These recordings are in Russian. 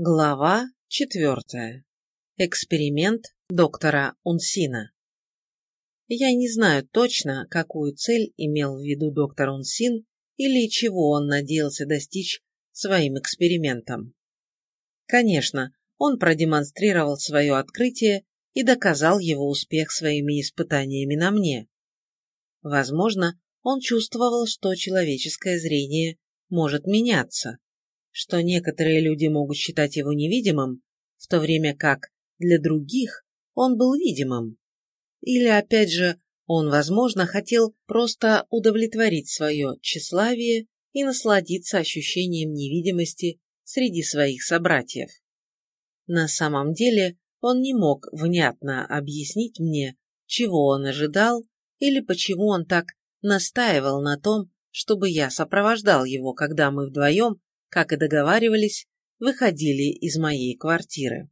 Глава четвертая. Эксперимент доктора Унсина. Я не знаю точно, какую цель имел в виду доктор Унсин или чего он надеялся достичь своим экспериментом. Конечно, он продемонстрировал свое открытие и доказал его успех своими испытаниями на мне. Возможно, он чувствовал, что человеческое зрение может меняться, что некоторые люди могут считать его невидимым, в то время как для других он был видимым. Или, опять же, он, возможно, хотел просто удовлетворить свое тщеславие и насладиться ощущением невидимости среди своих собратьев. На самом деле он не мог внятно объяснить мне, чего он ожидал или почему он так настаивал на том, чтобы я сопровождал его, когда мы вдвоем, как и договаривались, выходили из моей квартиры.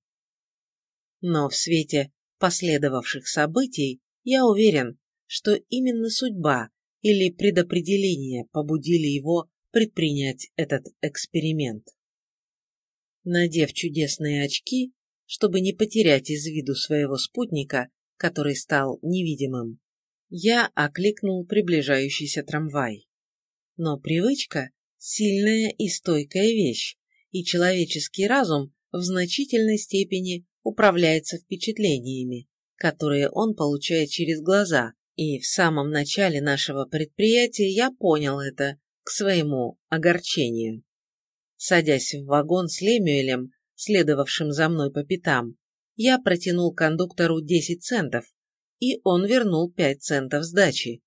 Но в свете последовавших событий я уверен, что именно судьба или предопределение побудили его предпринять этот эксперимент. Надев чудесные очки, чтобы не потерять из виду своего спутника, который стал невидимым, я окликнул приближающийся трамвай. Но привычка – сильная и стойкая вещь, и человеческий разум в значительной степени управляется впечатлениями, которые он получает через глаза, и в самом начале нашего предприятия я понял это к своему огорчению. Садясь в вагон с Лемюэлем, следовавшим за мной по пятам, я протянул кондуктору 10 центов, и он вернул пять центов сдачи.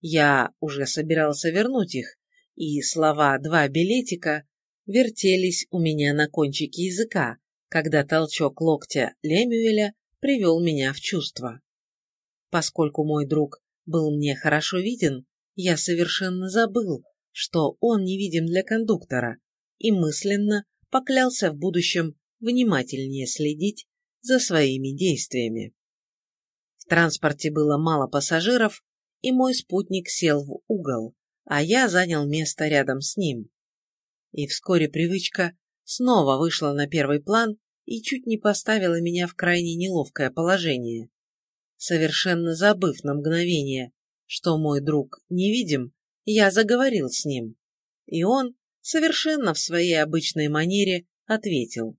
Я уже собирался вернуть их, и слова «два билетика» вертелись у меня на кончике языка, когда толчок локтя Лемюэля привел меня в чувство. Поскольку мой друг был мне хорошо виден, я совершенно забыл, что он невидим для кондуктора, и мысленно поклялся в будущем внимательнее следить за своими действиями. В транспорте было мало пассажиров, и мой спутник сел в угол, а я занял место рядом с ним. И вскоре привычка снова вышла на первый план и чуть не поставила меня в крайне неловкое положение. Совершенно забыв на мгновение, что мой друг невидим, я заговорил с ним, и он, совершенно в своей обычной манере, ответил.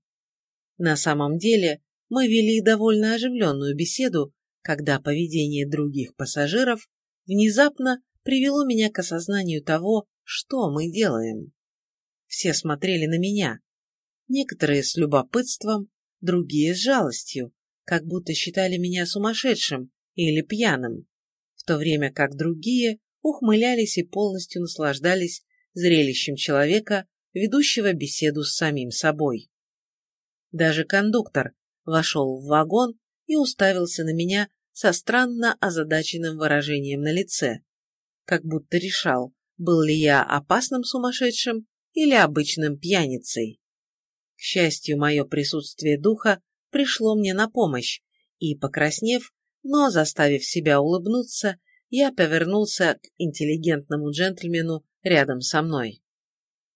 На самом деле мы вели довольно оживленную беседу, когда поведение других пассажиров внезапно привело меня к осознанию того, что мы делаем. Все смотрели на меня, некоторые с любопытством, другие с жалостью, как будто считали меня сумасшедшим или пьяным, в то время как другие ухмылялись и полностью наслаждались зрелищем человека, ведущего беседу с самим собой. Даже кондуктор вошел в вагон и уставился на меня со странно озадаченным выражением на лице, как будто решал, был ли я опасным сумасшедшим или обычным пьяницей. К счастью, мое присутствие духа пришло мне на помощь, и, покраснев, но заставив себя улыбнуться, я повернулся к интеллигентному джентльмену рядом со мной.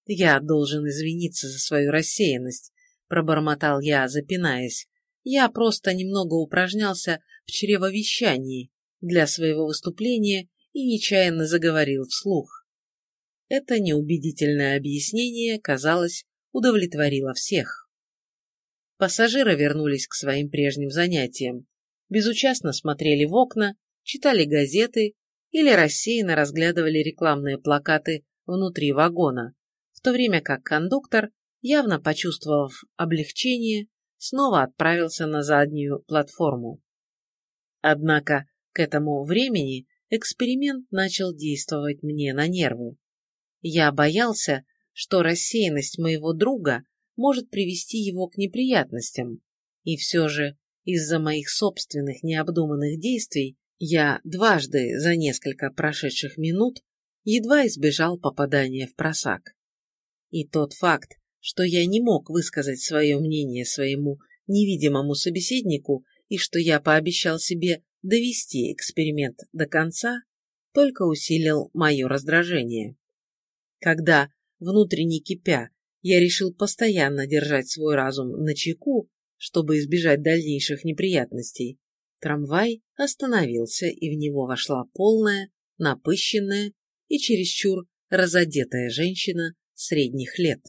«Я должен извиниться за свою рассеянность», — пробормотал я, запинаясь. «Я просто немного упражнялся в чревовещании для своего выступления и нечаянно заговорил вслух. Это неубедительное объяснение, казалось, удовлетворило всех. Пассажиры вернулись к своим прежним занятиям, безучастно смотрели в окна, читали газеты или рассеянно разглядывали рекламные плакаты внутри вагона, в то время как кондуктор, явно почувствовав облегчение, снова отправился на заднюю платформу. Однако к этому времени эксперимент начал действовать мне на нервы. Я боялся, что рассеянность моего друга может привести его к неприятностям, и все же из-за моих собственных необдуманных действий я дважды за несколько прошедших минут едва избежал попадания в просак. И тот факт, что я не мог высказать свое мнение своему невидимому собеседнику и что я пообещал себе довести эксперимент до конца, только усилил мое раздражение. Когда, внутренне кипя, я решил постоянно держать свой разум на чеку, чтобы избежать дальнейших неприятностей, трамвай остановился, и в него вошла полная, напыщенная и чересчур разодетая женщина средних лет.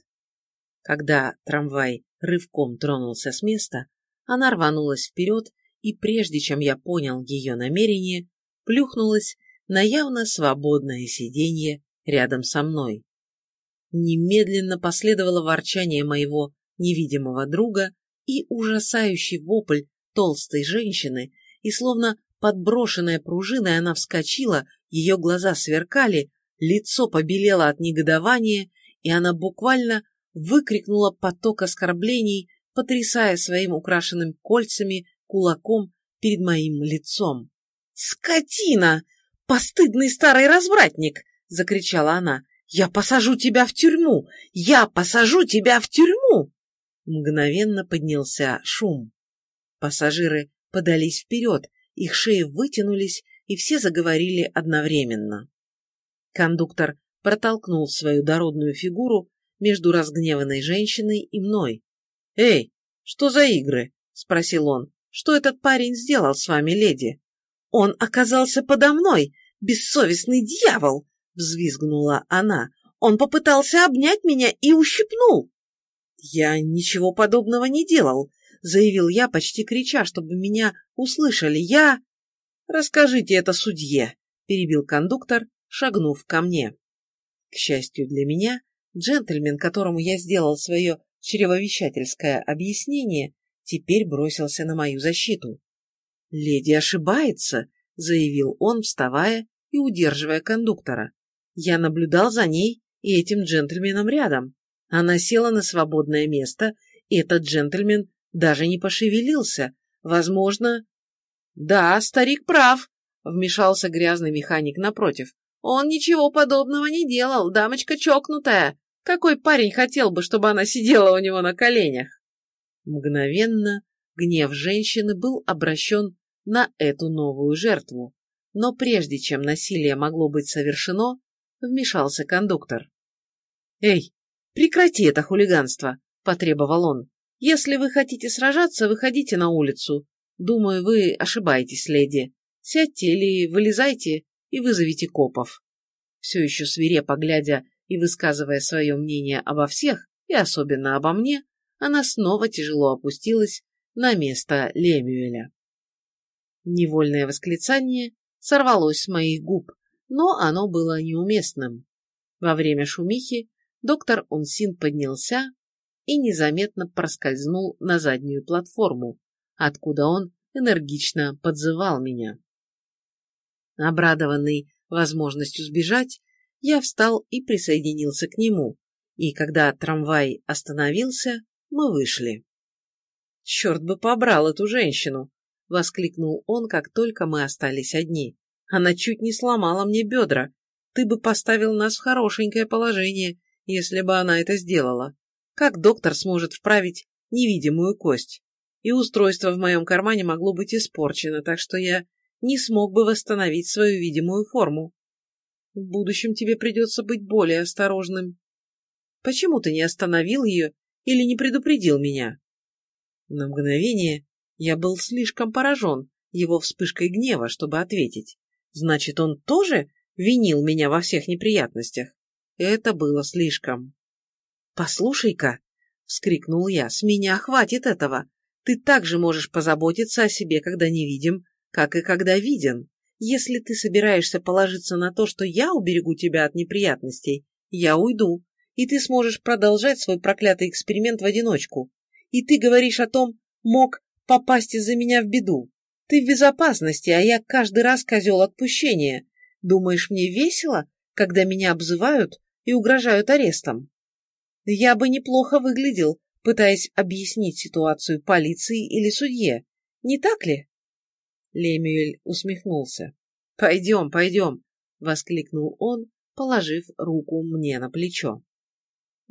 Когда трамвай рывком тронулся с места, она рванулась вперед, и прежде чем я понял ее намерение, плюхнулась на явно свободное сиденье рядом со мной. Немедленно последовало ворчание моего невидимого друга и ужасающий вопль толстой женщины, и словно подброшенная пружиной она вскочила, ее глаза сверкали, лицо побелело от негодования, и она буквально выкрикнула поток оскорблений, потрясая своим украшенным кольцами кулаком перед моим лицом. «Скотина! Постыдный старый развратник!» — закричала она. «Я посажу тебя в тюрьму! Я посажу тебя в тюрьму!» Мгновенно поднялся шум. Пассажиры подались вперед, их шеи вытянулись, и все заговорили одновременно. Кондуктор протолкнул свою дородную фигуру между разгневанной женщиной и мной. «Эй, что за игры?» — спросил он. «Что этот парень сделал с вами, леди?» «Он оказался подо мной, бессовестный дьявол!» — взвизгнула она. «Он попытался обнять меня и ущипнул!» «Я ничего подобного не делал», — заявил я, почти крича, чтобы меня услышали. «Я...» «Расскажите это судье», — перебил кондуктор, шагнув ко мне. К счастью для меня, джентльмен, которому я сделал свое чревовещательское объяснение, теперь бросился на мою защиту. «Леди ошибается», — заявил он, вставая и удерживая кондуктора. Я наблюдал за ней и этим джентльменом рядом. Она села на свободное место, и этот джентльмен даже не пошевелился. Возможно... Да, старик прав, вмешался грязный механик напротив. Он ничего подобного не делал, дамочка чокнутая. Какой парень хотел бы, чтобы она сидела у него на коленях? Мгновенно гнев женщины был обращен на эту новую жертву. Но прежде чем насилие могло быть совершено, вмешался кондуктор. «Эй, прекрати это хулиганство!» – потребовал он. «Если вы хотите сражаться, выходите на улицу. Думаю, вы ошибаетесь, леди. Сядьте или вылезайте и вызовите копов». Все еще свирепо глядя и высказывая свое мнение обо всех, и особенно обо мне, она снова тяжело опустилась на место Лемюэля. Невольное восклицание сорвалось с моих губ, но оно было неуместным. Во время шумихи доктор Унсин поднялся и незаметно проскользнул на заднюю платформу, откуда он энергично подзывал меня. Обрадованный возможностью сбежать, я встал и присоединился к нему, и когда трамвай остановился, мы вышли. «Черт бы побрал эту женщину!» — воскликнул он, как только мы остались одни. Она чуть не сломала мне бедра. Ты бы поставил нас в хорошенькое положение, если бы она это сделала. Как доктор сможет вправить невидимую кость? И устройство в моем кармане могло быть испорчено, так что я не смог бы восстановить свою видимую форму. В будущем тебе придется быть более осторожным. Почему ты не остановил ее или не предупредил меня? На мгновение я был слишком поражен его вспышкой гнева, чтобы ответить. Значит, он тоже винил меня во всех неприятностях? Это было слишком. «Послушай-ка!» — вскрикнул я. «С меня хватит этого! Ты также можешь позаботиться о себе, когда не видим, как и когда виден. Если ты собираешься положиться на то, что я уберегу тебя от неприятностей, я уйду, и ты сможешь продолжать свой проклятый эксперимент в одиночку. И ты говоришь о том, мог попасть из-за меня в беду. Ты в безопасности, а я каждый раз козел отпущения. Думаешь, мне весело, когда меня обзывают и угрожают арестом? Я бы неплохо выглядел, пытаясь объяснить ситуацию полиции или судье. Не так ли? Лемюэль усмехнулся. «Пойдем, пойдем!» — воскликнул он, положив руку мне на плечо.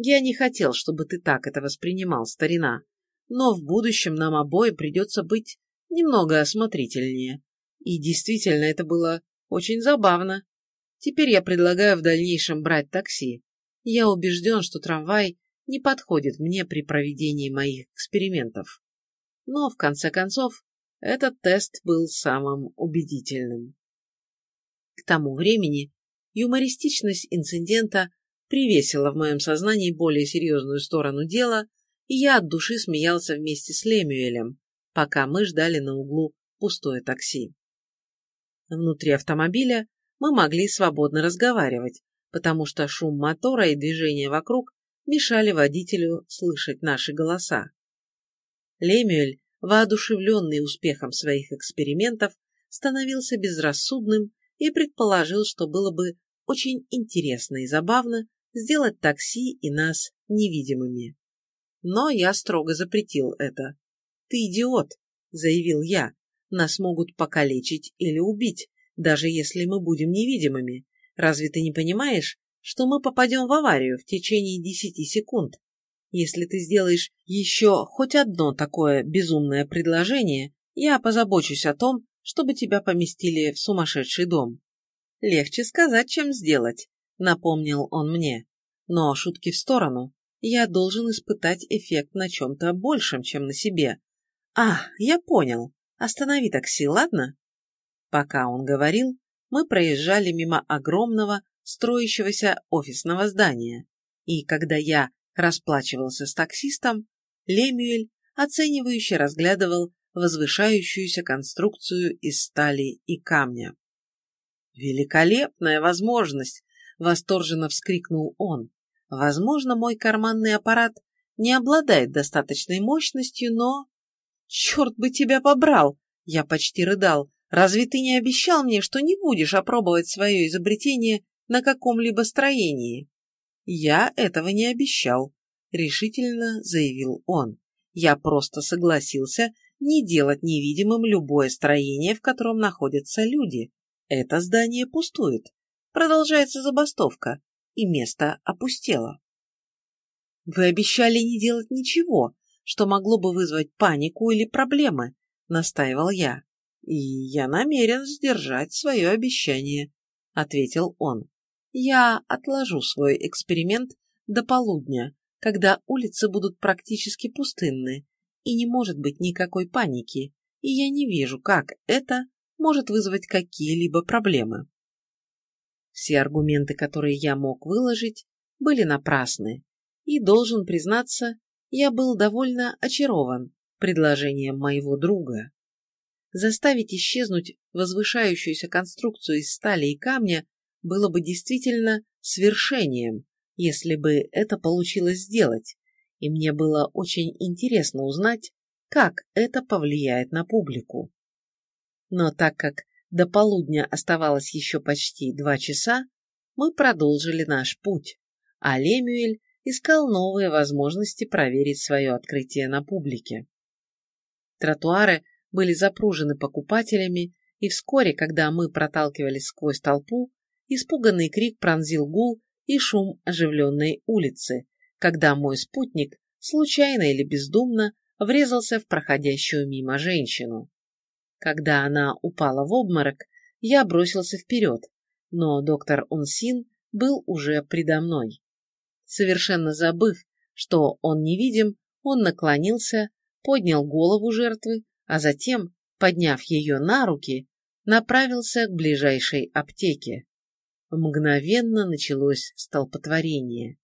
«Я не хотел, чтобы ты так это воспринимал, старина, но в будущем нам обоим придется быть немного осмотрительнее. И действительно, это было очень забавно. Теперь я предлагаю в дальнейшем брать такси. Я убежден, что трамвай не подходит мне при проведении моих экспериментов. Но, в конце концов, этот тест был самым убедительным. К тому времени юмористичность инцидента привесила в моем сознании более серьезную сторону дела, и я от души смеялся вместе с Лемюэлем, пока мы ждали на углу пустое такси. Внутри автомобиля мы могли свободно разговаривать, потому что шум мотора и движение вокруг мешали водителю слышать наши голоса. Лемюэль, воодушевленный успехом своих экспериментов, становился безрассудным и предположил, что было бы очень интересно и забавно сделать такси и нас невидимыми. Но я строго запретил это. «Ты идиот», — заявил я, — «нас могут покалечить или убить, даже если мы будем невидимыми. Разве ты не понимаешь, что мы попадем в аварию в течение десяти секунд? Если ты сделаешь еще хоть одно такое безумное предложение, я позабочусь о том, чтобы тебя поместили в сумасшедший дом. Легче сказать, чем сделать, напомнил он мне. Но шутки в сторону. Я должен испытать эффект на чем-то большем, чем на себе. А, я понял. Останови такси, ладно? Пока он говорил, мы проезжали мимо огромного, строящегося офисного здания, и когда я расплачивался с таксистом, Лемюэль оценивающе разглядывал возвышающуюся конструкцию из стали и камня. «Великолепная возможность!» — восторженно вскрикнул он. «Возможно, мой карманный аппарат не обладает достаточной мощностью, но...» «Черт бы тебя побрал!» — я почти рыдал. «Разве ты не обещал мне, что не будешь опробовать свое изобретение на каком-либо строении?» «Я этого не обещал», — решительно заявил он. «Я просто согласился не делать невидимым любое строение, в котором находятся люди. Это здание пустует. Продолжается забастовка, и место опустело. Вы обещали не делать ничего, что могло бы вызвать панику или проблемы, настаивал я. И я намерен сдержать свое обещание, ответил он. Я отложу свой эксперимент до полудня, когда улицы будут практически пустынны, и не может быть никакой паники, и я не вижу, как это может вызвать какие-либо проблемы. Все аргументы, которые я мог выложить, были напрасны, и, должен признаться, я был довольно очарован предложением моего друга. Заставить исчезнуть возвышающуюся конструкцию из стали и камня было бы действительно свершением, если бы это получилось сделать, и мне было очень интересно узнать, как это повлияет на публику. Но так как до полудня оставалось еще почти два часа, мы продолжили наш путь, а Лемюэль искал новые возможности проверить свое открытие на публике. Тротуары были запружены покупателями, и вскоре, когда мы проталкивались сквозь толпу, испуганный крик пронзил гул и шум оживленной улицы, когда мой спутник, случайно или бездумно, врезался в проходящую мимо женщину. Когда она упала в обморок, я бросился вперед, но доктор Унсин был уже предо мной. Совершенно забыв, что он невидим, он наклонился, поднял голову жертвы, а затем, подняв ее на руки, направился к ближайшей аптеке. Мгновенно началось столпотворение.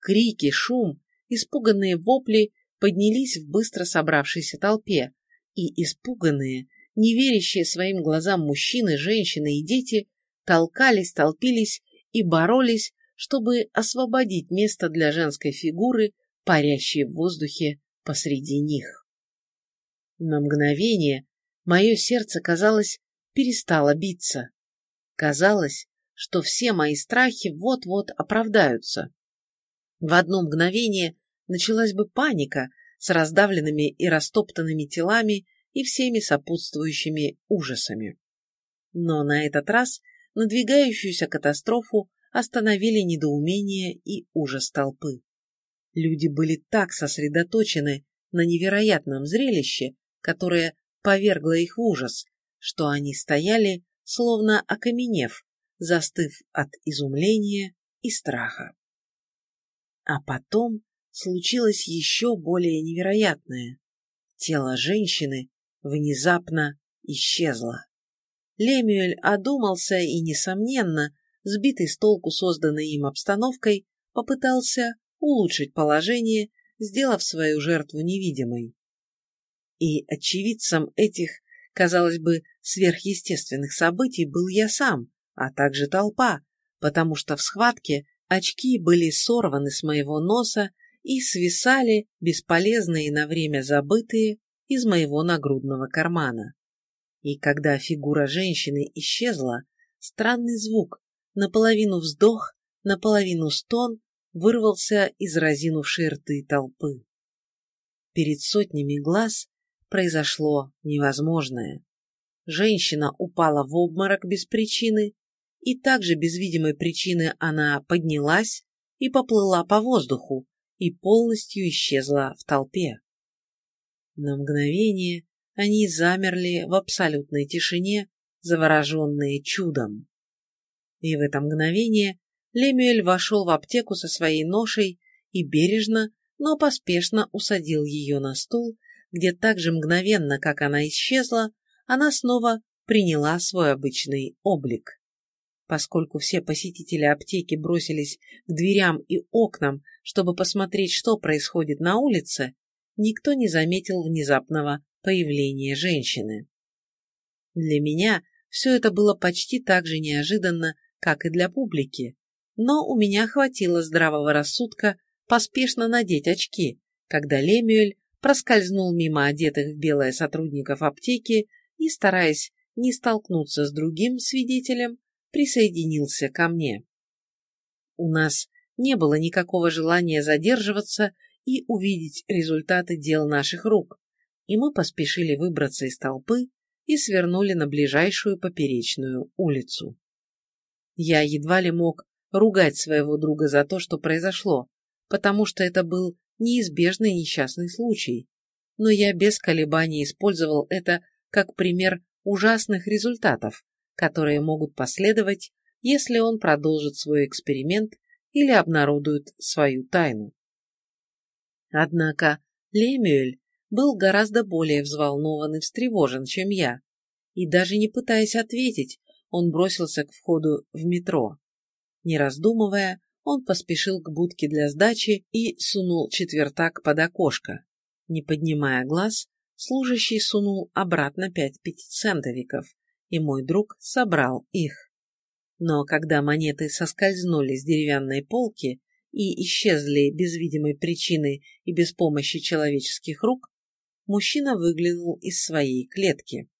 Крики, шум, испуганные вопли поднялись в быстро собравшейся толпе, и испуганные, не верящие своим глазам мужчины, женщины и дети толкались, толпились и боролись, чтобы освободить место для женской фигуры, парящей в воздухе посреди них. На мгновение мое сердце, казалось, перестало биться. Казалось, что все мои страхи вот-вот оправдаются. В одно мгновение началась бы паника с раздавленными и растоптанными телами и всеми сопутствующими ужасами. Но на этот раз надвигающуюся катастрофу остановили недоумение и ужас толпы. Люди были так сосредоточены на невероятном зрелище, которое повергло их в ужас, что они стояли, словно окаменев, застыв от изумления и страха. А потом случилось еще более невероятное. Тело женщины внезапно исчезло. Лемюэль одумался и, несомненно, сбитый с толку созданной им обстановкой, попытался улучшить положение, сделав свою жертву невидимой. И очевидцем этих, казалось бы, сверхъестественных событий был я сам, а также толпа, потому что в схватке очки были сорваны с моего носа и свисали, бесполезные на время забытые, из моего нагрудного кармана. И когда фигура женщины исчезла, странный звук, наполовину вздох, наполовину стон, вырвался из разинувшей рты толпы. Перед сотнями глаз произошло невозможное. Женщина упала в обморок без причины, и также без видимой причины она поднялась и поплыла по воздуху и полностью исчезла в толпе. На мгновение они замерли в абсолютной тишине, завороженные чудом. И в это мгновение Лемюэль вошел в аптеку со своей ношей и бережно, но поспешно усадил ее на стул, где так же мгновенно, как она исчезла, она снова приняла свой обычный облик. Поскольку все посетители аптеки бросились к дверям и окнам, чтобы посмотреть, что происходит на улице, никто не заметил внезапного появления женщины. Для меня все это было почти так же неожиданно, как и для публики, но у меня хватило здравого рассудка поспешно надеть очки, когда Лемюэль проскользнул мимо одетых в белое сотрудников аптеки и, стараясь не столкнуться с другим свидетелем, присоединился ко мне. У нас не было никакого желания задерживаться и увидеть результаты дел наших рук, и мы поспешили выбраться из толпы и свернули на ближайшую поперечную улицу. Я едва ли мог ругать своего друга за то, что произошло, потому что это был неизбежный несчастный случай, но я без колебаний использовал это как пример ужасных результатов, которые могут последовать, если он продолжит свой эксперимент или обнародует свою тайну. Однако Лемюэль был гораздо более взволнован и встревожен, чем я, и даже не пытаясь ответить, он бросился к входу в метро. Не раздумывая, он поспешил к будке для сдачи и сунул четвертак под окошко. Не поднимая глаз, служащий сунул обратно пять пятицентовиков, и мой друг собрал их. Но когда монеты соскользнули с деревянной полки и исчезли без видимой причины и без помощи человеческих рук, мужчина выглянул из своей клетки.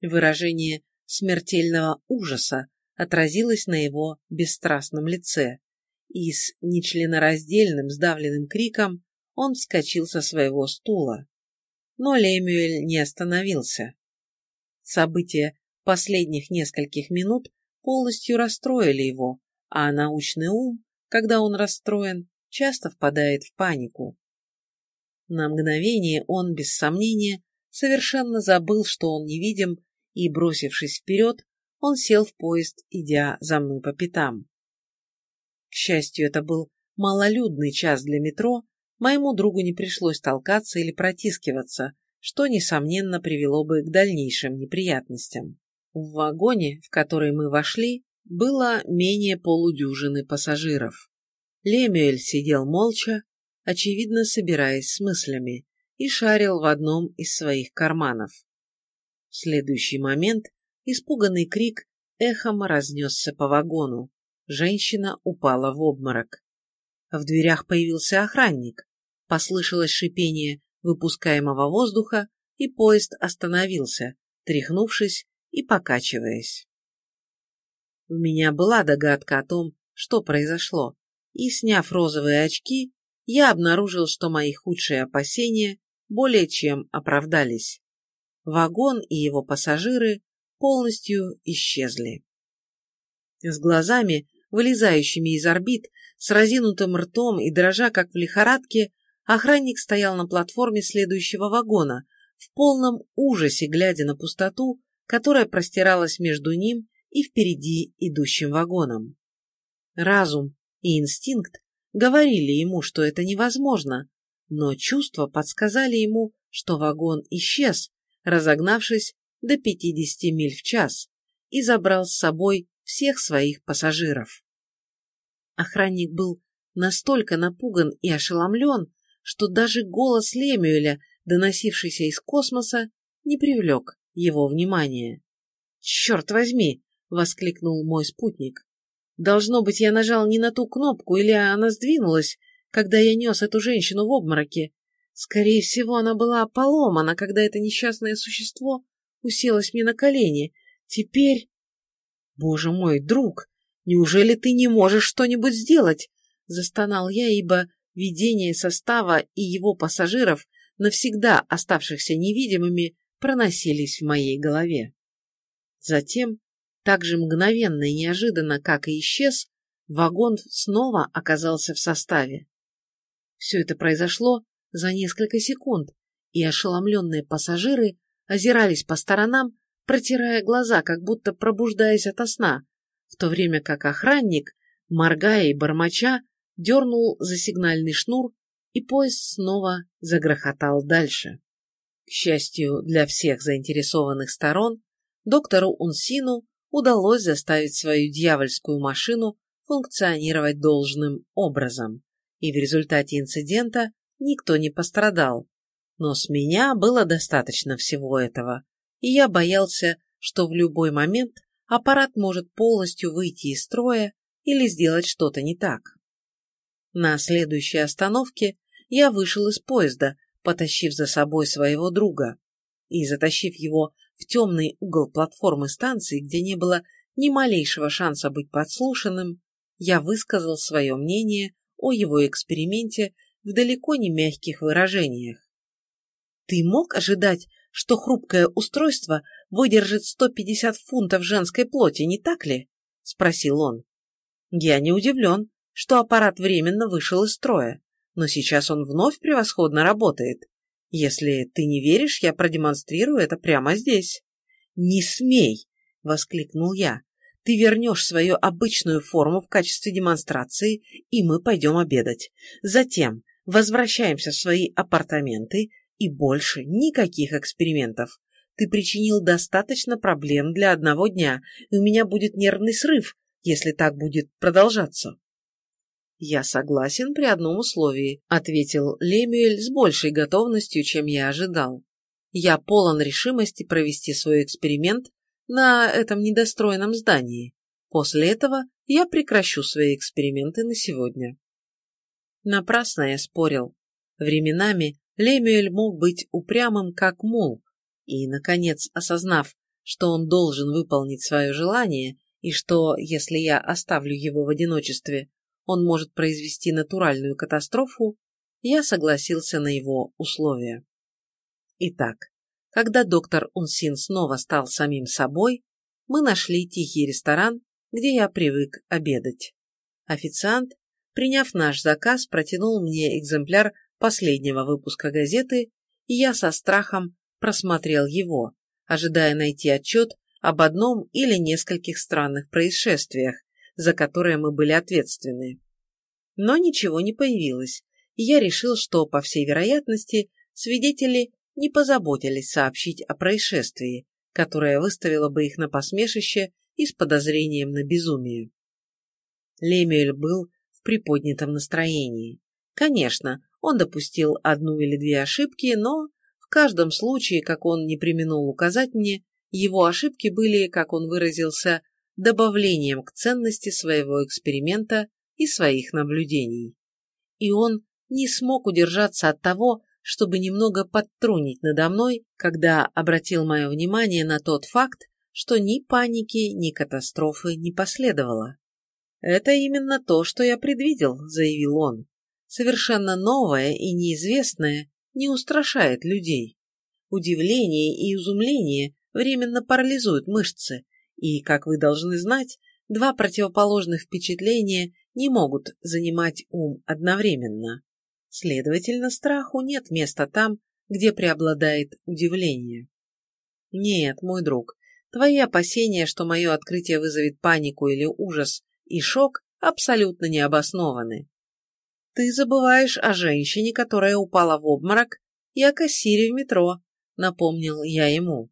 Выражение смертельного ужаса отразилось на его бесстрастном лице, и с нечленораздельным сдавленным криком он вскочил со своего стула. Но Лемюэль не остановился. События последних нескольких минут полностью расстроили его, а научный ум, когда он расстроен, часто впадает в панику. На мгновение он, без сомнения, совершенно забыл, что он невидим, и, бросившись вперед, он сел в поезд, идя за мной по пятам. К счастью, это был малолюдный час для метро, моему другу не пришлось толкаться или протискиваться, что, несомненно, привело бы к дальнейшим неприятностям. В вагоне, в который мы вошли, было менее полудюжины пассажиров. Лемюэль сидел молча, очевидно, собираясь с мыслями, и шарил в одном из своих карманов. В следующий момент испуганный крик эхом разнесся по вагону. Женщина упала в обморок. В дверях появился охранник. Послышалось шипение выпускаемого воздуха, и поезд остановился, тряхнувшись и покачиваясь. У меня была догадка о том, что произошло, и, сняв розовые очки, я обнаружил, что мои худшие опасения более чем оправдались. Вагон и его пассажиры полностью исчезли. С глазами, вылезающими из орбит, с разинутым ртом и дрожа, как в лихорадке, охранник стоял на платформе следующего вагона, в полном ужасе глядя на пустоту, которая простиралась между ним и впереди идущим вагоном. Разум и инстинкт говорили ему, что это невозможно, но чувства подсказали ему, что вагон исчез, разогнавшись до 50 миль в час, и забрал с собой всех своих пассажиров. Охранник был настолько напуган и ошеломлен, что даже голос Лемюэля, доносившийся из космоса, не привлек его внимания. «Черт возьми!» — воскликнул мой спутник. «Должно быть, я нажал не на ту кнопку, или она сдвинулась, когда я нес эту женщину в обмороке. Скорее всего, она была поломана, когда это несчастное существо уселось мне на колени. Теперь... Боже мой, друг, неужели ты не можешь что-нибудь сделать? Застонал я, ибо видение состава и его пассажиров, навсегда оставшихся невидимыми, проносились в моей голове. Затем, так же мгновенно и неожиданно, как и исчез, вагон снова оказался в составе. Все это произошло за несколько секунд, и ошеломленные пассажиры озирались по сторонам, протирая глаза, как будто пробуждаясь ото сна, в то время как охранник, моргая и бормоча, дернул за сигнальный шнур, и поезд снова загрохотал дальше. К счастью для всех заинтересованных сторон, доктору Унсину удалось заставить свою дьявольскую машину функционировать должным образом, и в результате инцидента никто не пострадал, но с меня было достаточно всего этого, и я боялся, что в любой момент аппарат может полностью выйти из строя или сделать что-то не так. На следующей остановке я вышел из поезда, потащив за собой своего друга, и, затащив его в темный угол платформы станции, где не было ни малейшего шанса быть подслушанным, я высказал свое мнение о его эксперименте в далеко не мягких выражениях. Ты мог ожидать, что хрупкое устройство выдержит 150 фунтов женской плоти, не так ли? Спросил он. Я не удивлен, что аппарат временно вышел из строя, но сейчас он вновь превосходно работает. Если ты не веришь, я продемонстрирую это прямо здесь. Не смей! воскликнул я. Ты вернешь свою обычную форму в качестве демонстрации, и мы пойдем обедать. Затем возвращаемся в свои апартаменты и больше никаких экспериментов. Ты причинил достаточно проблем для одного дня, и у меня будет нервный срыв, если так будет продолжаться. «Я согласен при одном условии», — ответил Лемюэль с большей готовностью, чем я ожидал. «Я полон решимости провести свой эксперимент на этом недостроенном здании. После этого я прекращу свои эксперименты на сегодня». Напрасно я спорил. Временами Лемюэль мог быть упрямым, как мул, и, наконец, осознав, что он должен выполнить свое желание, и что, если я оставлю его в одиночестве, он может произвести натуральную катастрофу, я согласился на его условия. Итак, когда доктор Унсин снова стал самим собой, мы нашли тихий ресторан, где я привык обедать. Официант, приняв наш заказ, протянул мне экземпляр последнего выпуска газеты, и я со страхом просмотрел его, ожидая найти отчет об одном или нескольких странных происшествиях, за которые мы были ответственны. Но ничего не появилось, и я решил, что, по всей вероятности, свидетели не позаботились сообщить о происшествии, которое выставило бы их на посмешище и с подозрением на безумие. Лемюэль был в приподнятом настроении. Конечно, он допустил одну или две ошибки, но в каждом случае, как он не применул указать мне, его ошибки были, как он выразился, добавлением к ценности своего эксперимента и своих наблюдений. И он не смог удержаться от того, чтобы немного подтрунить надо мной, когда обратил мое внимание на тот факт, что ни паники, ни катастрофы не последовало. «Это именно то, что я предвидел», — заявил он совершенно новое и неизвестное не устрашает людей. Удивление и изумление временно парализуют мышцы, и, как вы должны знать, два противоположных впечатления не могут занимать ум одновременно. Следовательно, страху нет места там, где преобладает удивление. Нет, мой друг, твои опасения, что мое открытие вызовет панику или ужас и шок, абсолютно не обоснованы. Ты забываешь о женщине, которая упала в обморок, и о кассире в метро, напомнил я ему.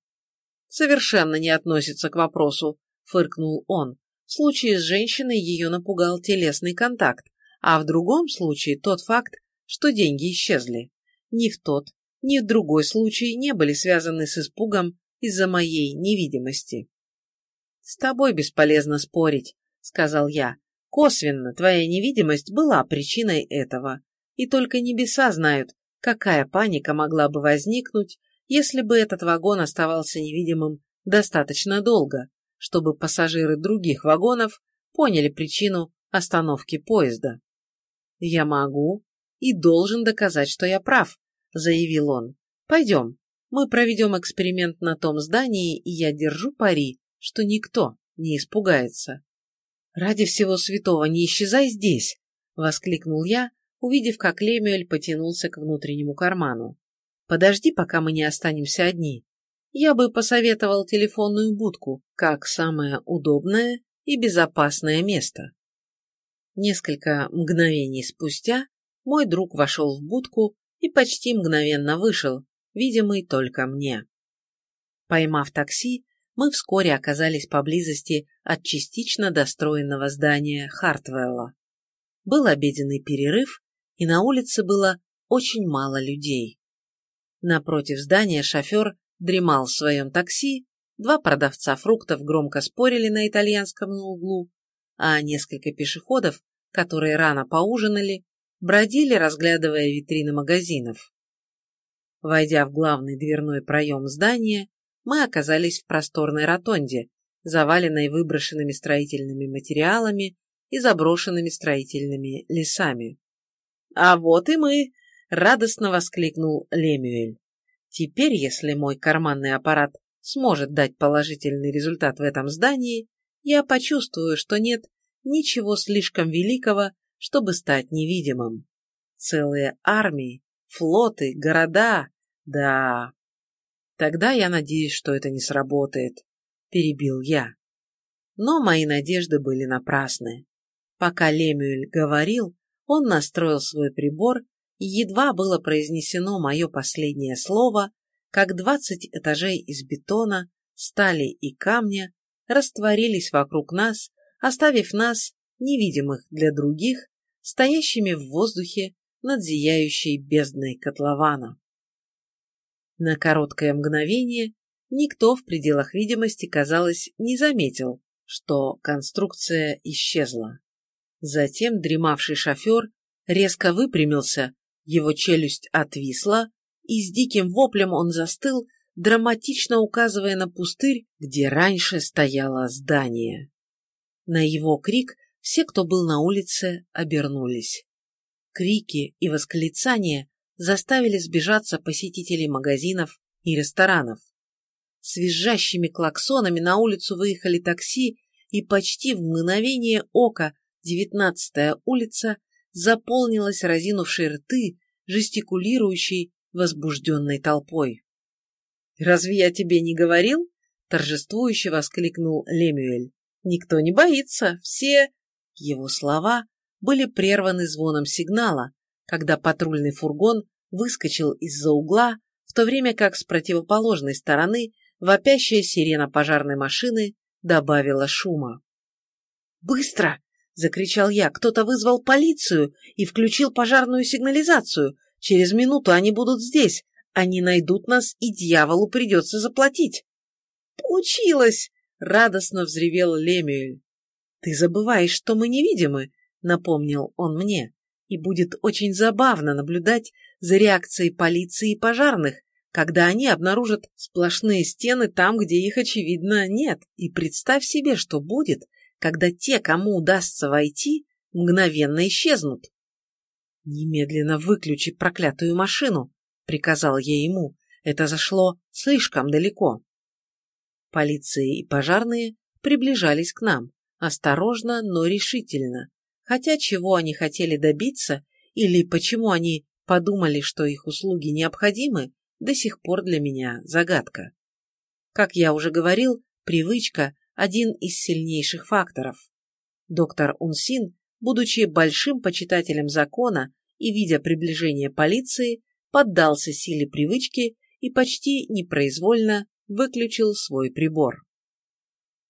Совершенно не относится к вопросу, фыркнул он. В случае с женщиной ее напугал телесный контакт, а в другом случае тот факт, что деньги исчезли. Ни в тот, ни в другой случай не были связаны с испугом из-за моей невидимости. «С тобой бесполезно спорить», — сказал я. «Косвенно твоя невидимость была причиной этого, и только небеса знают, какая паника могла бы возникнуть, если бы этот вагон оставался невидимым достаточно долго, чтобы пассажиры других вагонов поняли причину остановки поезда. «Я могу и должен доказать, что я прав», — заявил он. «Пойдем, мы проведем эксперимент на том здании, и я держу пари, что никто не испугается». «Ради всего святого, не исчезай здесь!» — воскликнул я, увидев, как Лемюэль потянулся к внутреннему карману. «Подожди, пока мы не останемся одни. Я бы посоветовал телефонную будку, как самое удобное и безопасное место». Несколько мгновений спустя мой друг вошел в будку и почти мгновенно вышел, видимый только мне. Поймав такси, мы вскоре оказались поблизости от частично достроенного здания Хартвелла. Был обеденный перерыв, и на улице было очень мало людей. Напротив здания шофер дремал в своем такси, два продавца фруктов громко спорили на итальянском на углу, а несколько пешеходов, которые рано поужинали, бродили, разглядывая витрины магазинов. Войдя в главный дверной проем здания, мы оказались в просторной ротонде, заваленной выброшенными строительными материалами и заброшенными строительными лесами. «А вот и мы!» — радостно воскликнул Лемюэль. «Теперь, если мой карманный аппарат сможет дать положительный результат в этом здании, я почувствую, что нет ничего слишком великого, чтобы стать невидимым. Целые армии, флоты, города, да. Тогда я надеюсь, что это не сработает, перебил я. Но мои надежды были напрасны. Пока Лемюэль говорил, он настроил свой прибор, едва было произнесено мое последнее слово, как двадцать этажей из бетона, стали и камня растворились вокруг нас, оставив нас, невидимых для других, стоящими в воздухе над зияющей бездной котлована. На короткое мгновение никто в пределах видимости, казалось, не заметил, что конструкция исчезла. Затем дремавший шофер резко выпрямился, его челюсть отвисла, и с диким воплем он застыл, драматично указывая на пустырь, где раньше стояло здание. На его крик все, кто был на улице, обернулись. Крики и восклицания заставили сбежаться посетителей магазинов и ресторанов. С визжащими клаксонами на улицу выехали такси, и почти в мгновение ока девятнадцатая улица заполнилась разинувшей рты, жестикулирующей возбужденной толпой. «Разве я тебе не говорил?» – торжествующе воскликнул Лемюэль. «Никто не боится, все...» Его слова были прерваны звоном сигнала, когда патрульный фургон выскочил из-за угла, в то время как с противоположной стороны вопящая сирена пожарной машины добавила шума. «Быстро!» — закричал я. «Кто-то вызвал полицию и включил пожарную сигнализацию. Через минуту они будут здесь. Они найдут нас, и дьяволу придется заплатить». «Получилось!» — радостно взревел Лемюэль. «Ты забываешь, что мы невидимы», — напомнил он мне, «и будет очень забавно наблюдать за реакцией полиции и пожарных, когда они обнаружат сплошные стены там, где их, очевидно, нет. И представь себе, что будет, когда те, кому удастся войти, мгновенно исчезнут. «Немедленно выключи проклятую машину», — приказал я ему. Это зашло слишком далеко. Полиция и пожарные приближались к нам осторожно, но решительно. Хотя чего они хотели добиться, или почему они подумали, что их услуги необходимы, до сих пор для меня загадка. Как я уже говорил, привычка – один из сильнейших факторов. Доктор Унсин будучи большим почитателем закона и видя приближение полиции, поддался силе привычки и почти непроизвольно выключил свой прибор.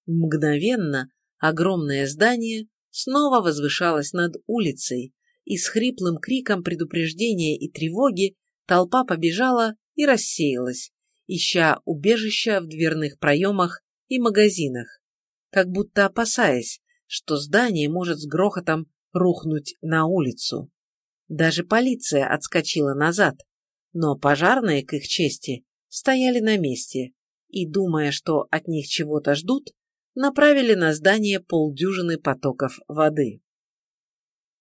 Мгновенно огромное здание снова возвышалось над улицей, и с хриплым криком предупреждения и тревоги толпа побежала и рассеялась, ища убежища в дверных проемах и магазинах, как будто опасаясь, что здание может с грохотом рухнуть на улицу. Даже полиция отскочила назад, но пожарные, к их чести, стояли на месте и, думая, что от них чего-то ждут, направили на здание полдюжины потоков воды.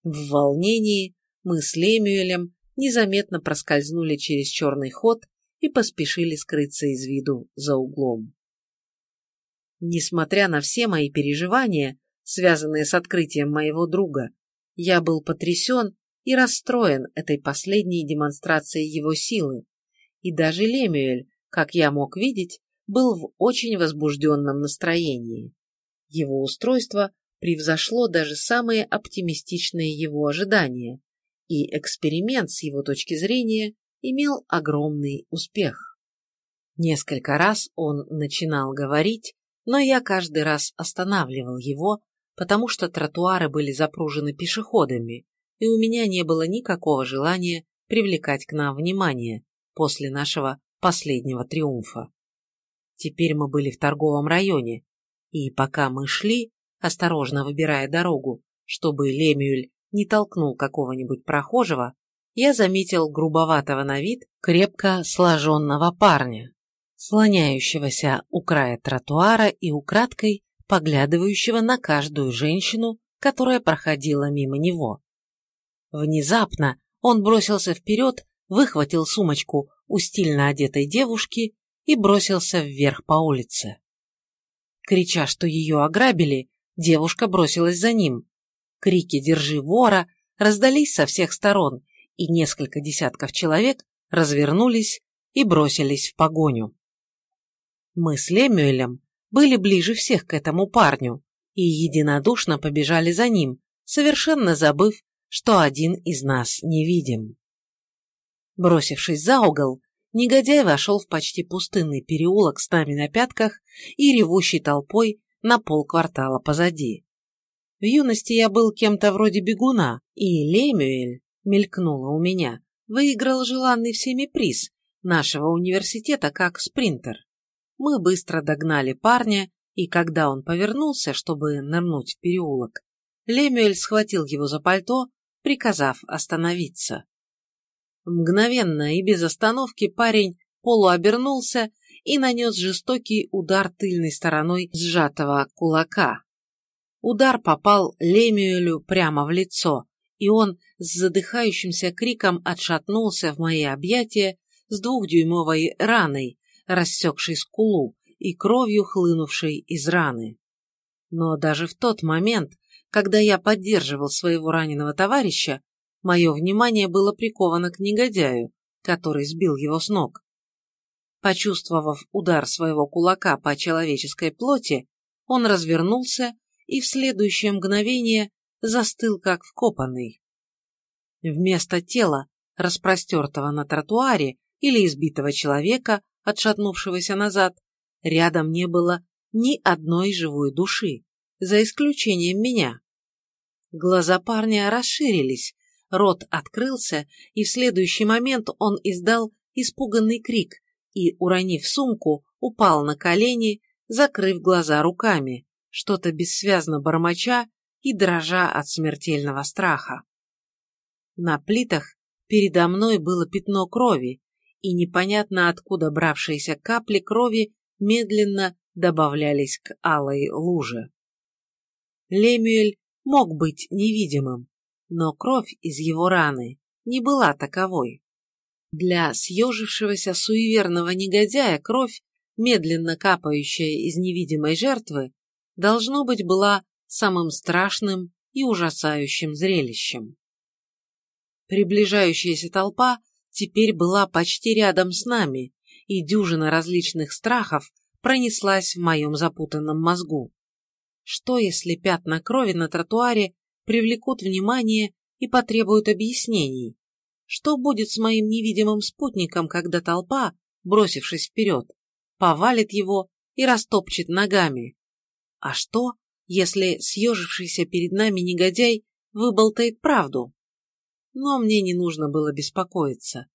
В волнении мы с Лемюэлем незаметно проскользнули через черный ход и поспешили скрыться из виду за углом. Несмотря на все мои переживания, связанные с открытием моего друга, я был потрясен и расстроен этой последней демонстрацией его силы, и даже Лемюэль, как я мог видеть, был в очень возбужденном настроении. Его устройство превзошло даже самые оптимистичные его ожидания, и эксперимент с его точки зрения имел огромный успех. Несколько раз он начинал говорить, но я каждый раз останавливал его, потому что тротуары были запружены пешеходами, и у меня не было никакого желания привлекать к нам внимание после нашего последнего триумфа. Теперь мы были в торговом районе, и пока мы шли, осторожно выбирая дорогу, чтобы Лемюэль не толкнул какого-нибудь прохожего, я заметил грубоватого на вид, крепко сложенного парня, слоняющегося у края тротуара и украдкой поглядывающего на каждую женщину, которая проходила мимо него. Внезапно он бросился вперед, выхватил сумочку у стильно одетой девушки и бросился вверх по улице. Крича, что ее ограбили, девушка бросилась за ним. Крики «Держи вора!» раздались со всех сторон, и несколько десятков человек развернулись и бросились в погоню. Мы с Лемюэлем были ближе всех к этому парню и единодушно побежали за ним, совершенно забыв, что один из нас невидим. Бросившись за угол, негодяй вошел в почти пустынный переулок с нами на пятках и ревущей толпой на полквартала позади. В юности я был кем-то вроде бегуна, и Лемюэль, мелькнуло у меня, выиграл желанный всеми приз нашего университета как спринтер. Мы быстро догнали парня, и когда он повернулся, чтобы нырнуть в переулок, Лемюэль схватил его за пальто, приказав остановиться. Мгновенно и без остановки парень полуобернулся и нанес жестокий удар тыльной стороной сжатого кулака. Удар попал Лемюэлю прямо в лицо, и он с задыхающимся криком отшатнулся в мои объятия с двухдюймовой раной, рассекшей скулу и кровью хлынувшей из раны. Но даже в тот момент, когда я поддерживал своего раненого товарища, мое внимание было приковано к негодяю, который сбил его с ног. Почувствовав удар своего кулака по человеческой плоти, он развернулся и в следующее мгновение застыл как вкопанный. Вместо тела, распростертого на тротуаре или избитого человека, отшатнувшегося назад, рядом не было ни одной живой души, за исключением меня. Глаза парня расширились, рот открылся, и в следующий момент он издал испуганный крик и, уронив сумку, упал на колени, закрыв глаза руками, что-то бессвязно бормоча и дрожа от смертельного страха. На плитах передо мной было пятно крови, и непонятно откуда бравшиеся капли крови медленно добавлялись к алой луже. Лемюэль мог быть невидимым, но кровь из его раны не была таковой. Для съежившегося суеверного негодяя кровь, медленно капающая из невидимой жертвы, должно быть была самым страшным и ужасающим зрелищем. Приближающаяся толпа теперь была почти рядом с нами, и дюжина различных страхов пронеслась в моем запутанном мозгу. Что, если пятна крови на тротуаре привлекут внимание и потребуют объяснений. Что будет с моим невидимым спутником, когда толпа, бросившись вперед, повалит его и растопчет ногами? А что, если съежившийся перед нами негодяй выболтает правду? Но мне не нужно было беспокоиться.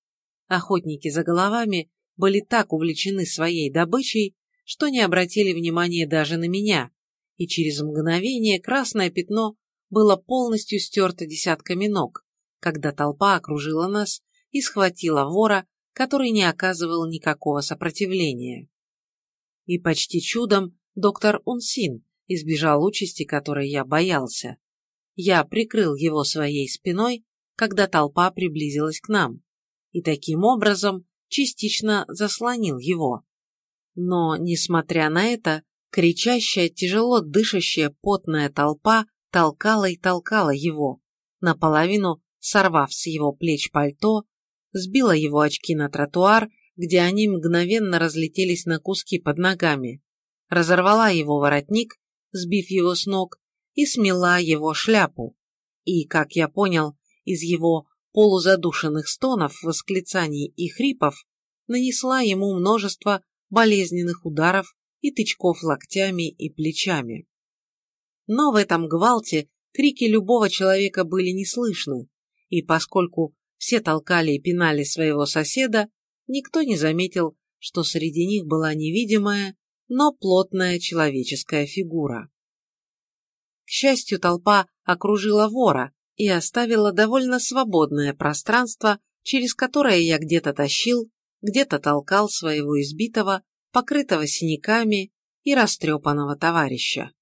Охотники за головами были так увлечены своей добычей, что не обратили внимания даже на меня, и через мгновение красное пятно было полностью стерто десятками ног, когда толпа окружила нас и схватила вора, который не оказывал никакого сопротивления. И почти чудом доктор Унсин избежал участи, которой я боялся. Я прикрыл его своей спиной, когда толпа приблизилась к нам, и таким образом частично заслонил его. Но, несмотря на это, кричащая, тяжело дышащая, потная толпа толкала и толкала его, наполовину сорвав с его плеч пальто, сбила его очки на тротуар, где они мгновенно разлетелись на куски под ногами, разорвала его воротник, сбив его с ног, и смела его шляпу. И, как я понял, из его полузадушенных стонов, восклицаний и хрипов нанесла ему множество болезненных ударов и тычков локтями и плечами. Но в этом гвалте крики любого человека были не слышны, и поскольку все толкали и пинали своего соседа, никто не заметил, что среди них была невидимая, но плотная человеческая фигура. К счастью, толпа окружила вора и оставила довольно свободное пространство, через которое я где-то тащил, где-то толкал своего избитого, покрытого синяками и растрепанного товарища.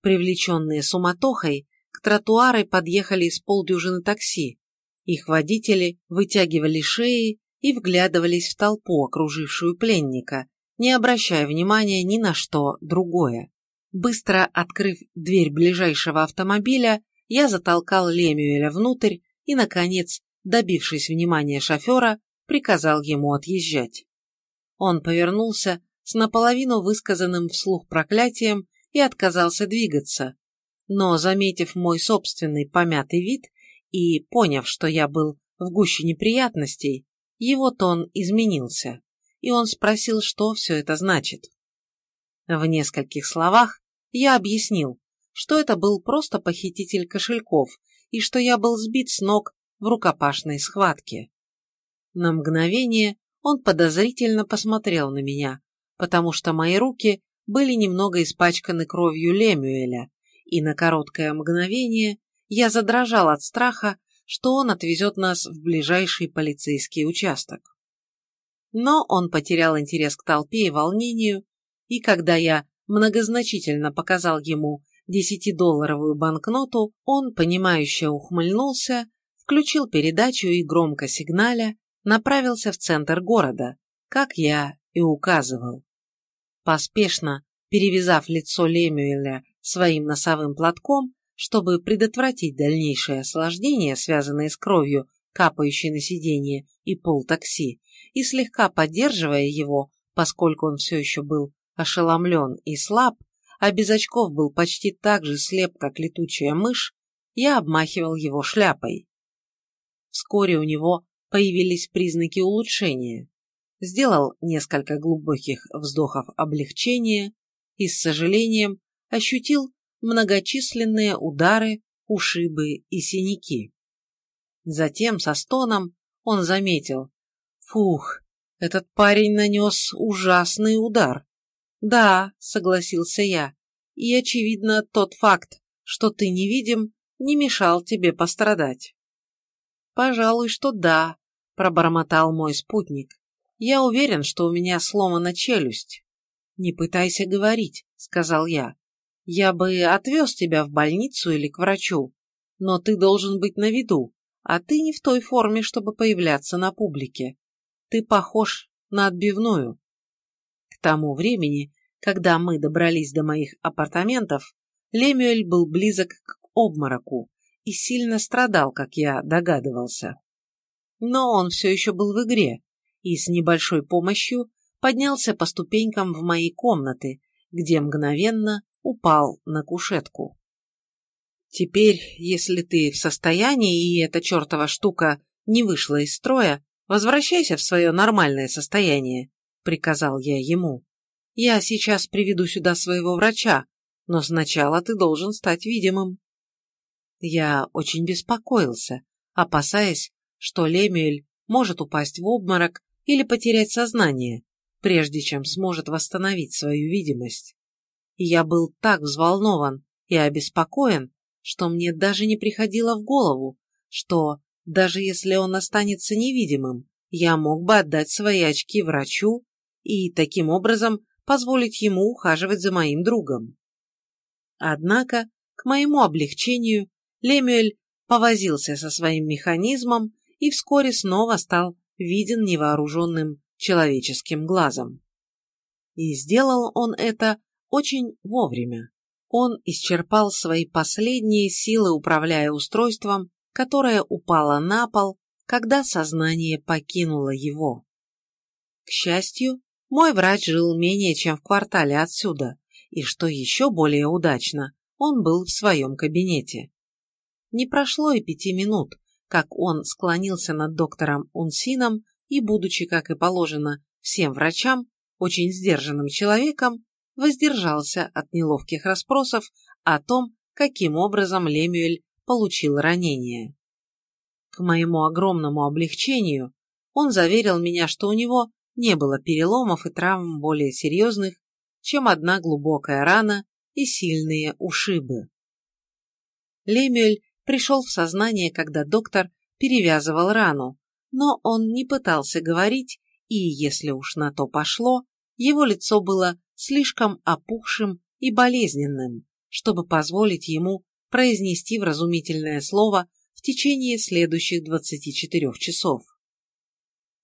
Привлеченные суматохой, к тротуары подъехали с полдюжины такси. Их водители вытягивали шеи и вглядывались в толпу, окружившую пленника, не обращая внимания ни на что другое. Быстро открыв дверь ближайшего автомобиля, я затолкал Лемюэля внутрь и, наконец, добившись внимания шофера, приказал ему отъезжать. Он повернулся с наполовину высказанным вслух проклятием и отказался двигаться, но, заметив мой собственный помятый вид и поняв, что я был в гуще неприятностей, его тон изменился, и он спросил, что все это значит. В нескольких словах я объяснил, что это был просто похититель кошельков и что я был сбит с ног в рукопашной схватке. На мгновение он подозрительно посмотрел на меня, потому что мои руки были немного испачканы кровью Лемюэля, и на короткое мгновение я задрожал от страха, что он отвезет нас в ближайший полицейский участок. Но он потерял интерес к толпе и волнению, и когда я многозначительно показал ему десятидолларовую банкноту, он, понимающе ухмыльнулся, включил передачу и, громко сигналя, направился в центр города, как я и указывал. Поспешно, перевязав лицо Лемюэля своим носовым платком, чтобы предотвратить дальнейшее осложнение, связанное с кровью, капающей на сиденье и пол такси, и слегка поддерживая его, поскольку он все еще был ошеломлен и слаб, а без очков был почти так же слеп, как летучая мышь, я обмахивал его шляпой. Вскоре у него появились признаки улучшения. Сделал несколько глубоких вздохов облегчения и с сожалением ощутил многочисленные удары, ушибы и синяки. Затем со стоном он заметил, «Фух, этот парень нанес ужасный удар». «Да», — согласился я, «и, очевидно, тот факт, что ты невидим, не мешал тебе пострадать». «Пожалуй, что да», — пробормотал мой спутник. «Я уверен, что у меня сломана челюсть». «Не пытайся говорить», — сказал я. «Я бы отвез тебя в больницу или к врачу, но ты должен быть на виду, а ты не в той форме, чтобы появляться на публике. Ты похож на отбивную». К тому времени, когда мы добрались до моих апартаментов, Лемюэль был близок к обмороку, и сильно страдал, как я догадывался. Но он все еще был в игре и с небольшой помощью поднялся по ступенькам в мои комнаты, где мгновенно упал на кушетку. Теперь, если ты в состоянии, и эта чертова штука не вышла из строя, возвращайся в свое нормальное состояние, приказал я ему. Я сейчас приведу сюда своего врача, но сначала ты должен стать видимым. Я очень беспокоился, опасаясь, что Лемюэль может упасть в обморок или потерять сознание, прежде чем сможет восстановить свою видимость. Я был так взволнован и обеспокоен, что мне даже не приходило в голову, что, даже если он останется невидимым, я мог бы отдать свои очки врачу и, таким образом, позволить ему ухаживать за моим другом. Однако, к моему облегчению, Лемюэль повозился со своим механизмом и вскоре снова стал виден невооруженным человеческим глазом. И сделал он это очень вовремя. Он исчерпал свои последние силы, управляя устройством, которое упало на пол, когда сознание покинуло его. К счастью, мой врач жил менее чем в квартале отсюда, и, что еще более удачно, он был в своем кабинете. Не прошло и пяти минут, как он склонился над доктором Унсином и, будучи, как и положено, всем врачам, очень сдержанным человеком, воздержался от неловких расспросов о том, каким образом Лемюэль получил ранение. К моему огромному облегчению он заверил меня, что у него не было переломов и травм более серьезных, чем одна глубокая рана и сильные ушибы. Лемюэль пришел в сознание, когда доктор перевязывал рану, но он не пытался говорить, и, если уж на то пошло, его лицо было слишком опухшим и болезненным, чтобы позволить ему произнести вразумительное слово в течение следующих 24 часов.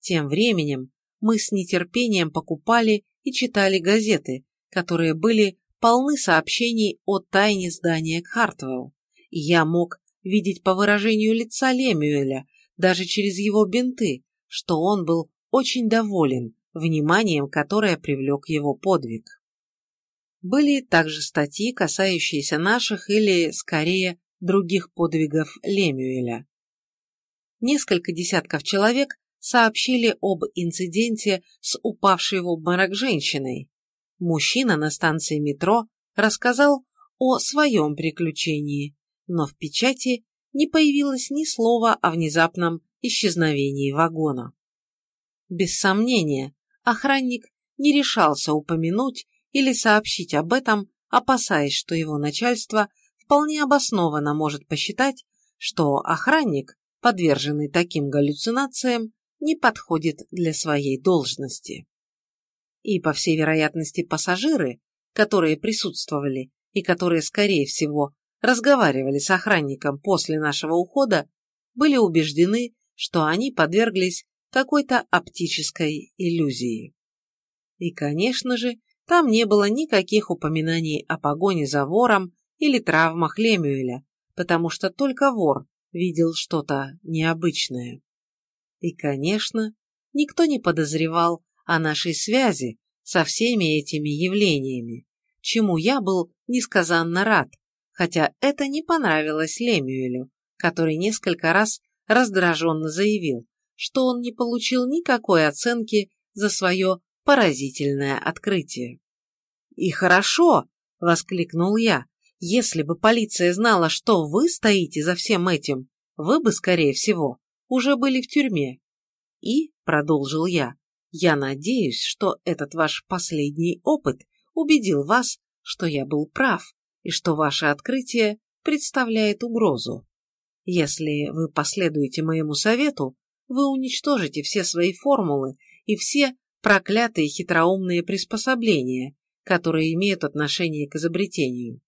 Тем временем мы с нетерпением покупали и читали газеты, которые были полны сообщений о тайне здания Хартвелл, и я мог видеть по выражению лица Лемюэля, даже через его бинты, что он был очень доволен вниманием, которое привлек его подвиг. Были также статьи, касающиеся наших или, скорее, других подвигов Лемюэля. Несколько десятков человек сообщили об инциденте с упавшей в обморок женщиной. Мужчина на станции метро рассказал о своем приключении, но в печати не появилось ни слова о внезапном исчезновении вагона. Без сомнения, охранник не решался упомянуть или сообщить об этом, опасаясь, что его начальство вполне обоснованно может посчитать, что охранник, подверженный таким галлюцинациям, не подходит для своей должности. И, по всей вероятности, пассажиры, которые присутствовали и которые, скорее всего, разговаривали с охранником после нашего ухода, были убеждены, что они подверглись какой-то оптической иллюзии. И, конечно же, там не было никаких упоминаний о погоне за вором или травмах Лемюэля, потому что только вор видел что-то необычное. И, конечно, никто не подозревал о нашей связи со всеми этими явлениями, чему я был несказанно рад, хотя это не понравилось Лемюэлю, который несколько раз раздраженно заявил, что он не получил никакой оценки за свое поразительное открытие. «И хорошо!» — воскликнул я. «Если бы полиция знала, что вы стоите за всем этим, вы бы, скорее всего, уже были в тюрьме. И, — продолжил я, — я надеюсь, что этот ваш последний опыт убедил вас, что я был прав, и что ваше открытие представляет угрозу. Если вы последуете моему совету, вы уничтожите все свои формулы и все проклятые хитроумные приспособления, которые имеют отношение к изобретению.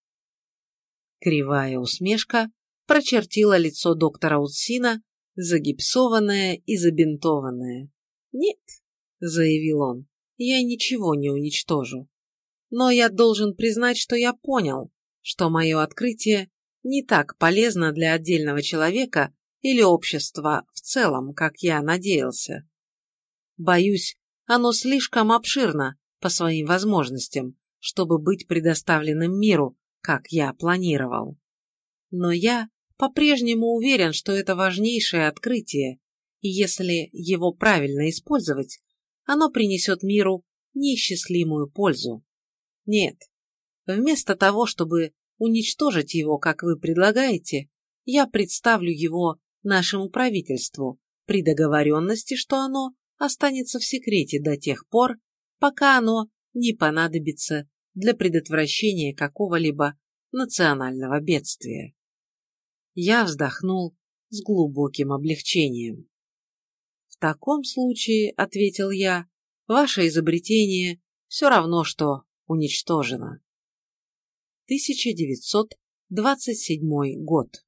Кривая усмешка прочертила лицо доктора Утсина, загипсованное и забинтованное. «Нет», — заявил он, — «я ничего не уничтожу. Но я должен признать, что я понял, что мое открытие не так полезно для отдельного человека или общества в целом, как я надеялся. Боюсь, оно слишком обширно по своим возможностям, чтобы быть предоставленным миру, как я планировал. Но я по-прежнему уверен, что это важнейшее открытие, и если его правильно использовать, оно принесет миру неисчислимую пользу. Нет, вместо того, чтобы уничтожить его, как вы предлагаете, я представлю его нашему правительству при договоренности, что оно останется в секрете до тех пор, пока оно не понадобится для предотвращения какого-либо национального бедствия. Я вздохнул с глубоким облегчением. «В таком случае, — ответил я, — ваше изобретение все равно, что уничтожено». 1927 год